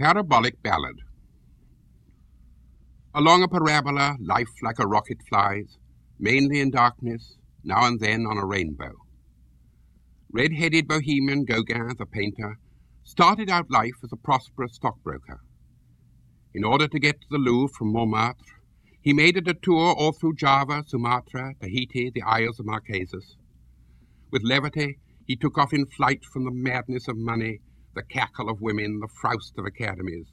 Parabolic Ballad Along a parabola, life like a rocket flies, mainly in darkness, now and then on a rainbow. Red-headed bohemian Gauguin, the painter, started out life as a prosperous stockbroker. In order to get to the Louvre from Montmartre, he made a detour all through Java, Sumatra, Tahiti, the Isles of Marquesas. With levity, he took off in flight from the madness of money the cackle of women, the frowst of academies,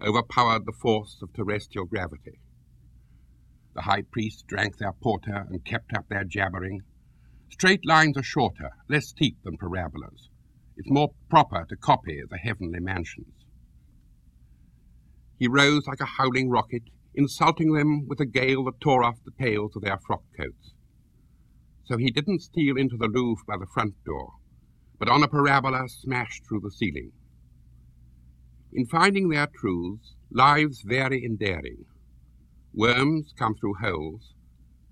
overpowered the force of terrestrial gravity. The high priests drank their porter and kept up their jabbering. Straight lines are shorter, less steep than parabolas. It's more proper to copy the heavenly mansions. He rose like a howling rocket, insulting them with a gale that tore off the tails of their frock coats. So he didn't steal into the Louvre by the front door but on a parabola smashed through the ceiling. In finding their truths, lives vary in daring. Worms come through holes,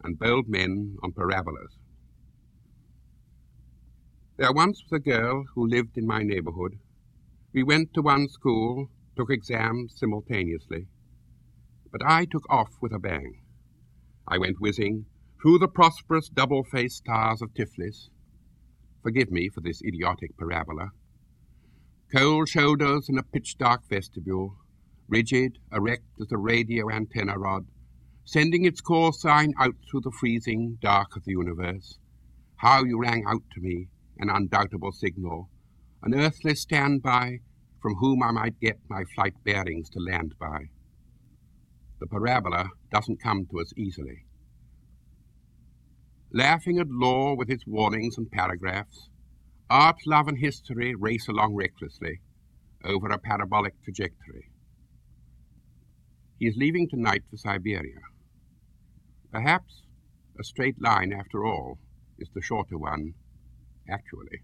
and bold men on parabolas. There once was a girl who lived in my neighborhood. We went to one school, took exams simultaneously, but I took off with a bang. I went whizzing through the prosperous double-faced stars of Tiflis, Forgive me for this idiotic parabola. Cold shoulders in a pitch-dark vestibule, rigid, erect as a radio antenna rod, sending its call sign out through the freezing dark of the universe. How you rang out to me, an undoubtable signal, an earthly standby from whom I might get my flight bearings to land by. The parabola doesn't come to us easily laughing at law with its warnings and paragraphs, art, love, and history race along recklessly over a parabolic trajectory. He is leaving tonight for Siberia. Perhaps a straight line, after all, is the shorter one, actually.